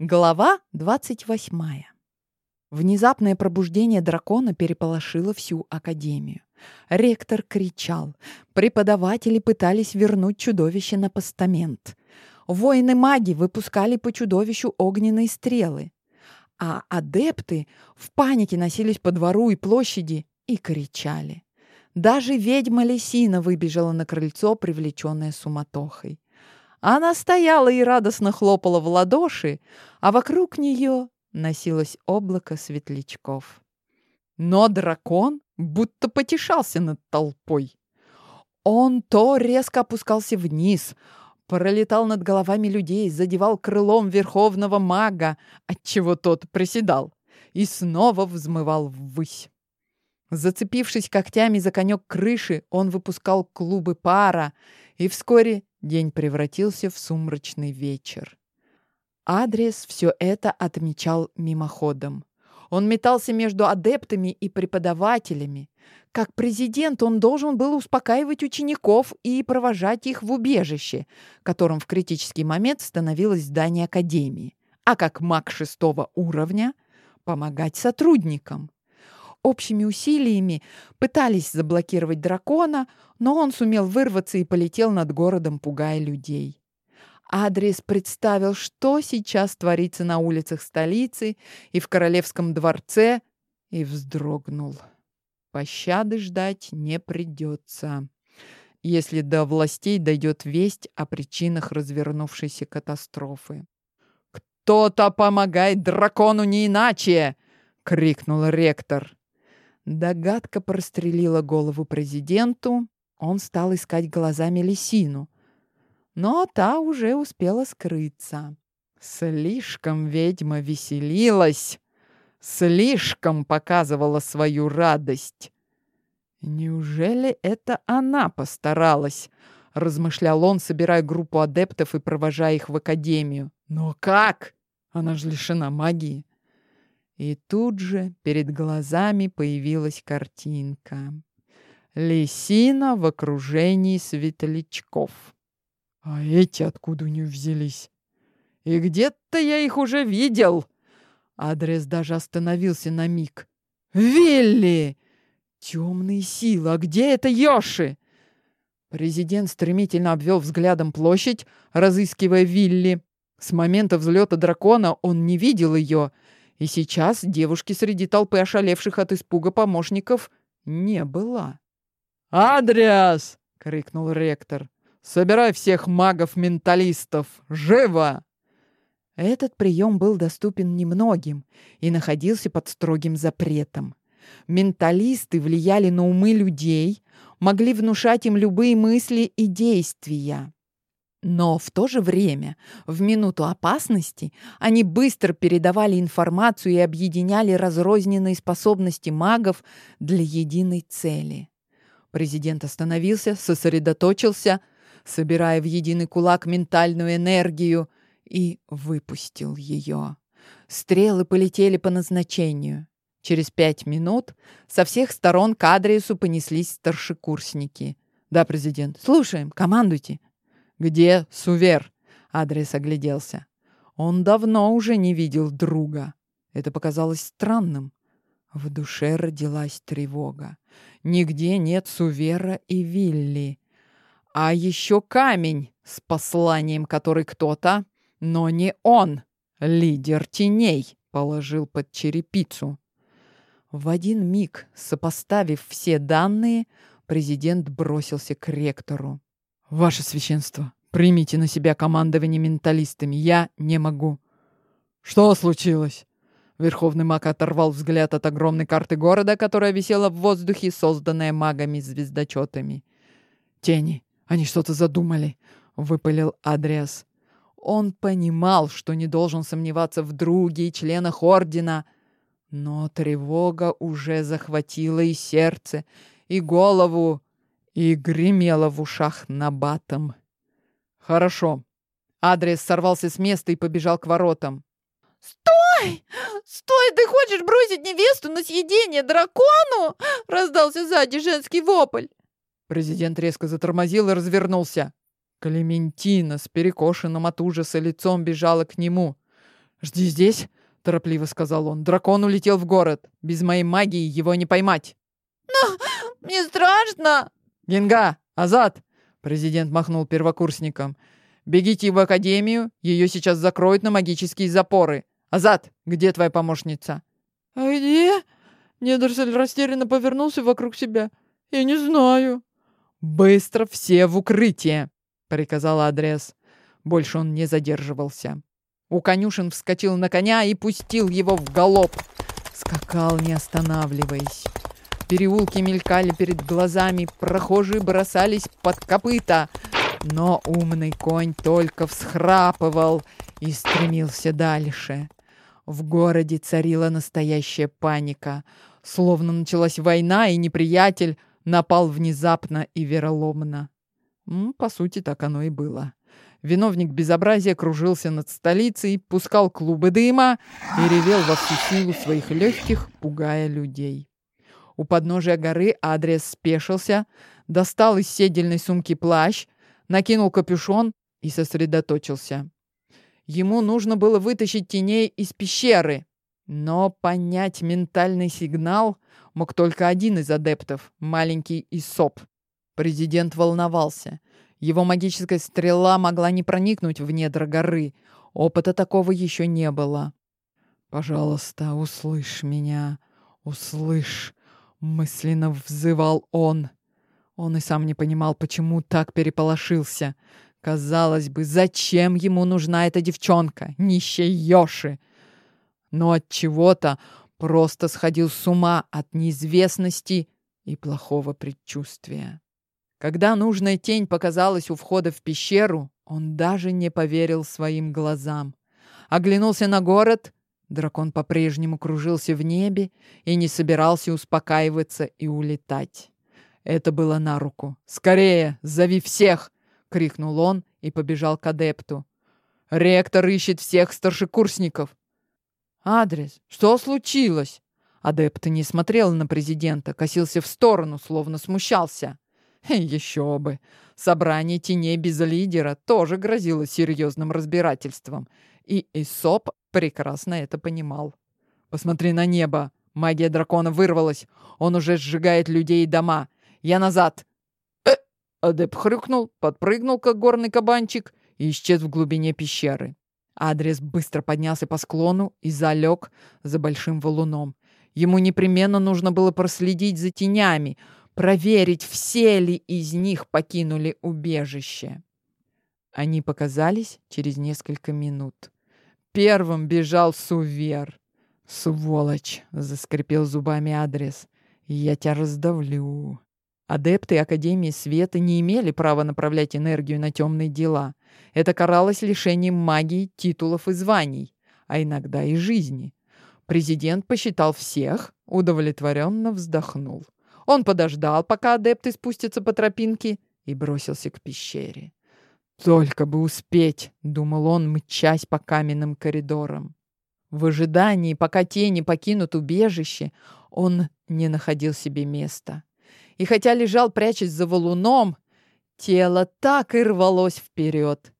Глава 28. Внезапное пробуждение дракона переполошило всю академию. Ректор кричал. Преподаватели пытались вернуть чудовище на постамент. Воины-маги выпускали по чудовищу огненные стрелы. А адепты в панике носились по двору и площади и кричали. Даже ведьма Лисина выбежала на крыльцо, привлеченная суматохой. Она стояла и радостно хлопала в ладоши, а вокруг нее носилось облако светлячков. Но дракон будто потешался над толпой. Он то резко опускался вниз, пролетал над головами людей, задевал крылом верховного мага, отчего тот приседал, и снова взмывал ввысь. Зацепившись когтями за конек крыши, он выпускал клубы пара, и вскоре день превратился в сумрачный вечер. Адрес все это отмечал мимоходом. Он метался между адептами и преподавателями. Как президент он должен был успокаивать учеников и провожать их в убежище, которым в критический момент становилось здание академии. А как маг шестого уровня – помогать сотрудникам общими усилиями пытались заблокировать дракона, но он сумел вырваться и полетел над городом, пугая людей. Адрес представил, что сейчас творится на улицах столицы и в королевском дворце, и вздрогнул. Пощады ждать не придется, если до властей дойдет весть о причинах развернувшейся катастрофы. «Кто-то помогает дракону не иначе!» — крикнул ректор. Догадка прострелила голову президенту. Он стал искать глазами лисину. Но та уже успела скрыться. Слишком ведьма веселилась. Слишком показывала свою радость. «Неужели это она постаралась?» — размышлял он, собирая группу адептов и провожая их в академию. «Но как? Она же лишена магии». И тут же перед глазами появилась картинка. Лисина в окружении светлячков. А эти откуда у нее взялись? И где-то я их уже видел. Адрес даже остановился на миг. Вилли! Темные силы, а где это Йоши? Президент стремительно обвел взглядом площадь, разыскивая Вилли. С момента взлета дракона он не видел ее, и сейчас девушки среди толпы ошалевших от испуга помощников не было. «Адриас!» — крикнул ректор. «Собирай всех магов-менталистов! Живо!» Этот прием был доступен немногим и находился под строгим запретом. Менталисты влияли на умы людей, могли внушать им любые мысли и действия. Но в то же время, в минуту опасности, они быстро передавали информацию и объединяли разрозненные способности магов для единой цели. Президент остановился, сосредоточился, собирая в единый кулак ментальную энергию, и выпустил ее. Стрелы полетели по назначению. Через пять минут со всех сторон к адресу понеслись старшекурсники. «Да, президент, слушаем, командуйте», «Где Сувер?» Адрес огляделся. Он давно уже не видел друга. Это показалось странным. В душе родилась тревога. Нигде нет Сувера и Вилли. А еще камень с посланием, который кто-то, но не он, лидер теней, положил под черепицу. В один миг, сопоставив все данные, президент бросился к ректору. «Ваше священство, примите на себя командование менталистами. Я не могу». «Что случилось?» Верховный маг оторвал взгляд от огромной карты города, которая висела в воздухе, созданная магами-звездочетами. «Тени, они что-то задумали», — выпалил Адриас. Он понимал, что не должен сомневаться в друге и членах Ордена, но тревога уже захватила и сердце, и голову, и гремело в ушах набатом. «Хорошо». Адрес сорвался с места и побежал к воротам. «Стой! Стой! Ты хочешь бросить невесту на съедение дракону?» Раздался сзади женский вопль. Президент резко затормозил и развернулся. Клементина с перекошенным от ужаса лицом бежала к нему. «Жди здесь», — торопливо сказал он. «Дракон улетел в город. Без моей магии его не поймать». «Но мне страшно!» «Генга! Азат!» — президент махнул первокурсникам. «Бегите в академию, ее сейчас закроют на магические запоры. Азат, где твоя помощница?» «А где?» Недорсель растерянно повернулся вокруг себя. «Я не знаю». «Быстро все в укрытие!» — приказал адрес. Больше он не задерживался. У конюшен вскочил на коня и пустил его в галоп. Скакал, не останавливаясь. Переулки мелькали перед глазами, прохожие бросались под копыта. Но умный конь только всхрапывал и стремился дальше. В городе царила настоящая паника. Словно началась война, и неприятель напал внезапно и вероломно. По сути, так оно и было. Виновник безобразия кружился над столицей, пускал клубы дыма и ревел во всю силу своих легких, пугая людей. У подножия горы Адрес спешился, достал из седельной сумки плащ, накинул капюшон и сосредоточился. Ему нужно было вытащить теней из пещеры, но понять ментальный сигнал мог только один из адептов, маленький Исоп. Президент волновался. Его магическая стрела могла не проникнуть в недра горы. Опыта такого еще не было. «Пожалуйста, услышь меня, услышь!» — мысленно взывал он. Он и сам не понимал, почему так переполошился. Казалось бы, зачем ему нужна эта девчонка, нищая Йоши? Но от чего-то просто сходил с ума от неизвестности и плохого предчувствия. Когда нужная тень показалась у входа в пещеру, он даже не поверил своим глазам. Оглянулся на город. Дракон по-прежнему кружился в небе и не собирался успокаиваться и улетать. Это было на руку. «Скорее, зови всех!» — крикнул он и побежал к адепту. «Ректор ищет всех старшекурсников!» «Адрес! Что случилось?» Адепт не смотрел на президента, косился в сторону, словно смущался. Еще бы. Собрание теней без лидера тоже грозило серьезным разбирательством. И Исоп прекрасно это понимал. «Посмотри на небо! Магия дракона вырвалась! Он уже сжигает людей и дома! Я назад!» э Адеп хрюкнул, подпрыгнул, как горный кабанчик, и исчез в глубине пещеры. Адрес быстро поднялся по склону и залег за большим валуном. Ему непременно нужно было проследить за тенями — проверить, все ли из них покинули убежище. Они показались через несколько минут. Первым бежал Сувер. «Сволочь!» — заскрипел зубами адрес. «Я тебя раздавлю». Адепты Академии Света не имели права направлять энергию на темные дела. Это каралось лишением магии, титулов и званий, а иногда и жизни. Президент посчитал всех, удовлетворенно вздохнул. Он подождал, пока адепты спустятся по тропинке, и бросился к пещере. «Только бы успеть!» — думал он, мчась по каменным коридорам. В ожидании, пока тени покинут убежище, он не находил себе места. И хотя лежал, прячась за валуном, тело так и рвалось вперед.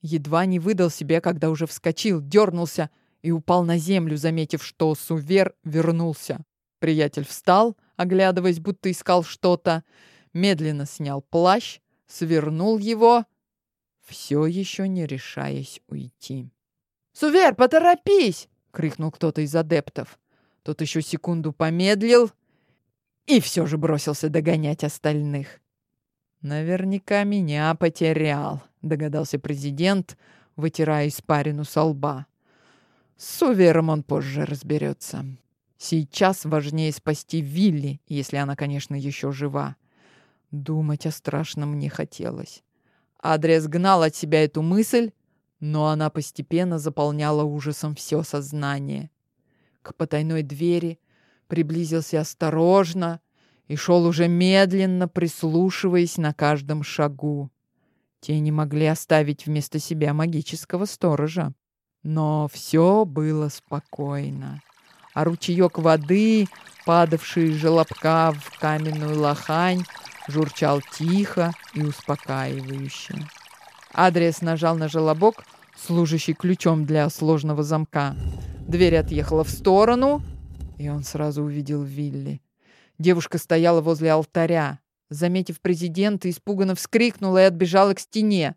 Едва не выдал себе, когда уже вскочил, дернулся и упал на землю, заметив, что Сувер вернулся. Приятель встал, оглядываясь, будто искал что-то, медленно снял плащ, свернул его, все еще не решаясь уйти. «Сувер, поторопись!» — крикнул кто-то из адептов. Тот еще секунду помедлил и все же бросился догонять остальных. «Наверняка меня потерял», — догадался президент, вытирая испарину со лба. «С Сувером он позже разберется». Сейчас важнее спасти Вилли, если она, конечно, еще жива. Думать о страшном не хотелось. Адрес гнал от себя эту мысль, но она постепенно заполняла ужасом все сознание. К потайной двери приблизился осторожно и шел уже медленно, прислушиваясь на каждом шагу. Те не могли оставить вместо себя магического сторожа. Но все было спокойно а ручеек воды, падавший из желобка в каменную лохань, журчал тихо и успокаивающе. Адрес нажал на желобок, служащий ключом для сложного замка. Дверь отъехала в сторону, и он сразу увидел Вилли. Девушка стояла возле алтаря. Заметив президента, испуганно вскрикнула и отбежала к стене.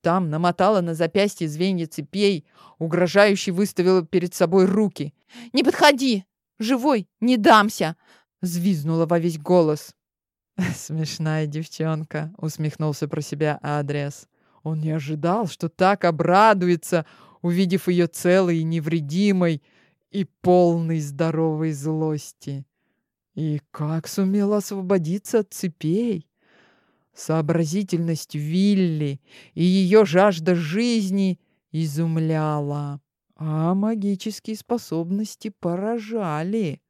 Там намотала на запястье звенья цепей, угрожающе выставила перед собой руки. «Не подходи! Живой! Не дамся!» Звизнула во весь голос. «Смешная девчонка», — усмехнулся про себя Адриас. Он не ожидал, что так обрадуется, увидев ее целой и невредимой и полной здоровой злости. И как сумел освободиться от цепей? Сообразительность Вилли и ее жажда жизни изумляла, а магические способности поражали.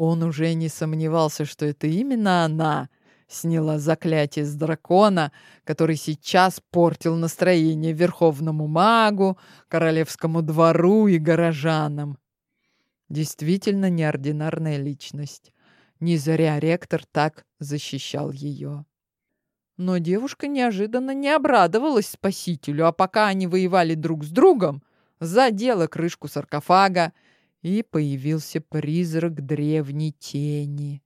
Он уже не сомневался, что это именно она сняла заклятие с дракона, который сейчас портил настроение верховному магу, королевскому двору и горожанам. Действительно неординарная личность. Не зря ректор так защищал ее. Но девушка неожиданно не обрадовалась спасителю, а пока они воевали друг с другом, задела крышку саркофага, и появился призрак древней тени.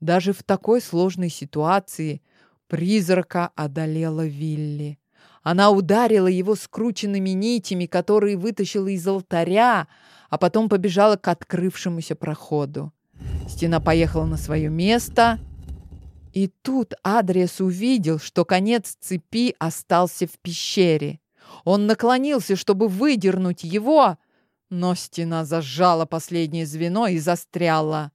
Даже в такой сложной ситуации призрака одолела Вилли. Она ударила его скрученными нитями, которые вытащила из алтаря, а потом побежала к открывшемуся проходу. Стена поехала на свое место, и тут Адриас увидел, что конец цепи остался в пещере. Он наклонился, чтобы выдернуть его, но стена зажала последнее звено и застряла.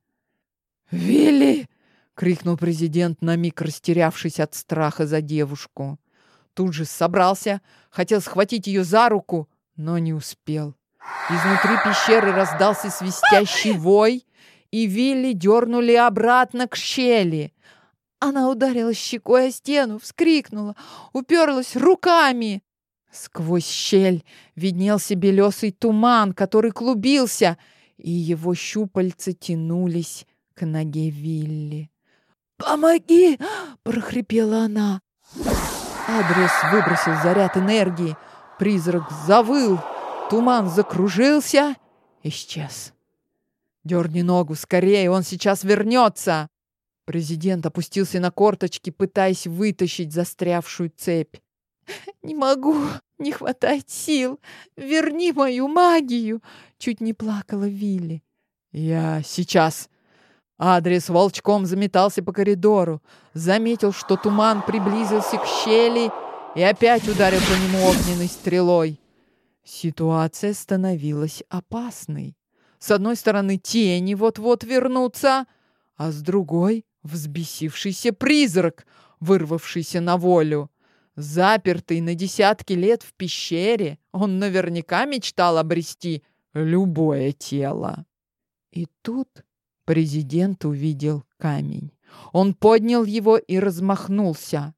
«Вилли!» — крикнул президент, на миг растерявшись от страха за девушку. Тут же собрался, хотел схватить ее за руку, но не успел. Изнутри пещеры раздался свистящий вой, и Вилли дернули обратно к щели. Она ударила щекой о стену, вскрикнула, уперлась руками. Сквозь щель виднелся белесый туман, который клубился, и его щупальца тянулись к ноге Вилли. «Помоги!» — прохрипела она. Адрес выбросил заряд энергии. Призрак завыл, туман закружился, исчез. «Дерни ногу, скорее, он сейчас вернется!» Президент опустился на корточки, пытаясь вытащить застрявшую цепь. «Не могу, не хватает сил. Верни мою магию!» Чуть не плакала Вилли. «Я сейчас!» Адрес волчком заметался по коридору, заметил, что туман приблизился к щели и опять ударил по нему огненной стрелой. Ситуация становилась опасной. С одной стороны, тени вот-вот вернутся, а с другой — взбесившийся призрак, вырвавшийся на волю. Запертый на десятки лет в пещере, он наверняка мечтал обрести любое тело. И тут президент увидел камень. Он поднял его и размахнулся.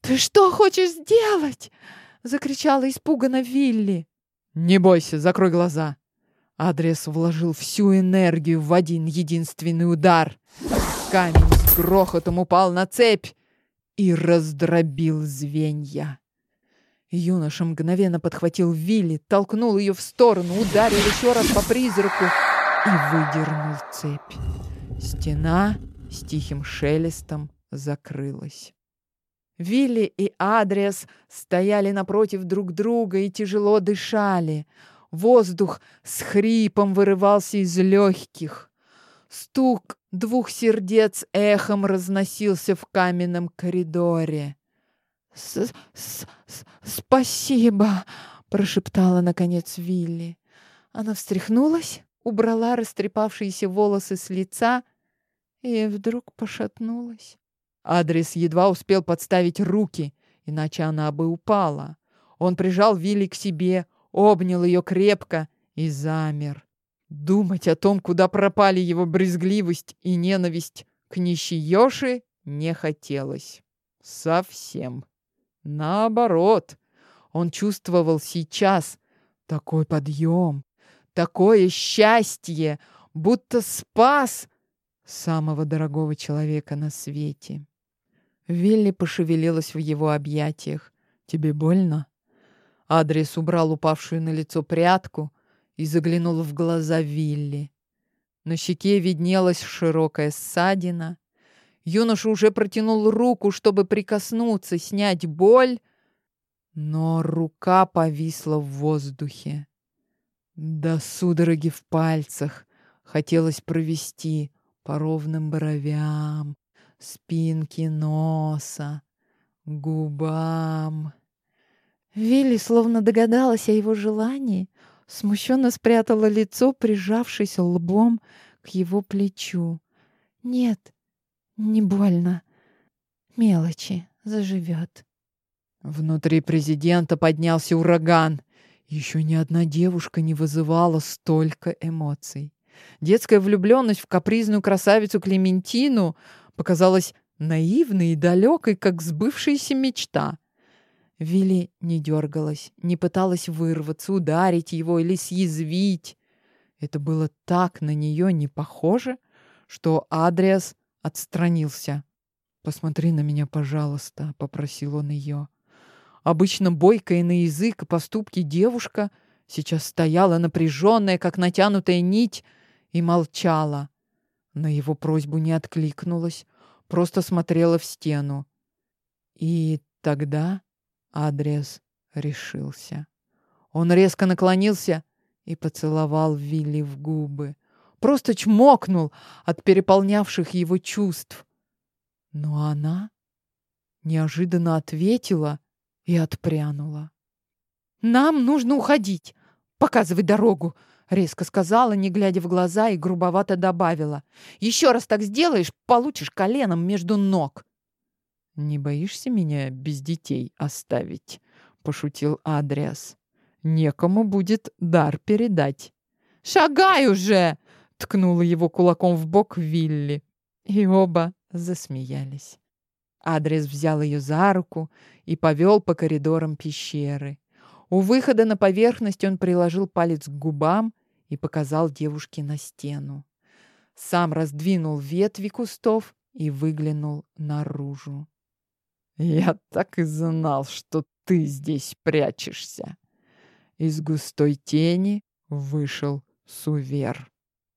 «Ты что хочешь сделать?» — закричала испуганно Вилли. «Не бойся, закрой глаза», Адрес вложил всю энергию в один единственный удар. Камень с грохотом упал на цепь и раздробил звенья. Юноша мгновенно подхватил Вилли, толкнул ее в сторону, ударил еще раз по призраку и выдернул цепь. Стена с тихим шелестом закрылась. Вилли и Адриас стояли напротив друг друга и тяжело дышали. Воздух с хрипом вырывался из легких. Стук двух сердец эхом разносился в каменном коридоре. С -с -с «Спасибо!» — прошептала, наконец, Вилли. Она встряхнулась, убрала растрепавшиеся волосы с лица и вдруг пошатнулась. Адрес едва успел подставить руки, иначе она бы упала. Он прижал Вилли к себе, обнял ее крепко и замер. Думать о том, куда пропали его брезгливость и ненависть к нищей Йоши, не хотелось. Совсем. Наоборот, он чувствовал сейчас такой подъем, такое счастье, будто спас самого дорогого человека на свете. Вилли пошевелилась в его объятиях. «Тебе больно?» Адрес убрал упавшую на лицо прядку и заглянул в глаза Вилли. На щеке виднелась широкая ссадина. Юноша уже протянул руку, чтобы прикоснуться, снять боль, но рука повисла в воздухе. До судороги в пальцах хотелось провести по ровным бровям, спинке носа, губам. Вилли словно догадалась о его желании, смущенно спрятала лицо, прижавшись лбом к его плечу. «Нет, не больно. Мелочи, заживет». Внутри президента поднялся ураган. Еще ни одна девушка не вызывала столько эмоций. Детская влюбленность в капризную красавицу Клементину показалась наивной и далекой, как сбывшаяся мечта. Вилли не дергалась, не пыталась вырваться, ударить его или съязвить. Это было так на нее не похоже, что Адриас отстранился. «Посмотри на меня, пожалуйста», — попросил он ее. Обычно бойкая на язык и поступки девушка сейчас стояла напряженная, как натянутая нить, и молчала. На его просьбу не откликнулась, просто смотрела в стену. И тогда Адрес решился. Он резко наклонился и поцеловал Вилли в губы. Просто чмокнул от переполнявших его чувств. Но она неожиданно ответила и отпрянула. «Нам нужно уходить. Показывай дорогу», — резко сказала, не глядя в глаза, и грубовато добавила. «Еще раз так сделаешь, получишь коленом между ног». «Не боишься меня без детей оставить?» — пошутил Адриас. «Некому будет дар передать». «Шагай уже!» — ткнула его кулаком в бок Вилли. И оба засмеялись. Адрес взял ее за руку и повел по коридорам пещеры. У выхода на поверхность он приложил палец к губам и показал девушке на стену. Сам раздвинул ветви кустов и выглянул наружу. Я так и знал, что ты здесь прячешься. Из густой тени вышел Сувер.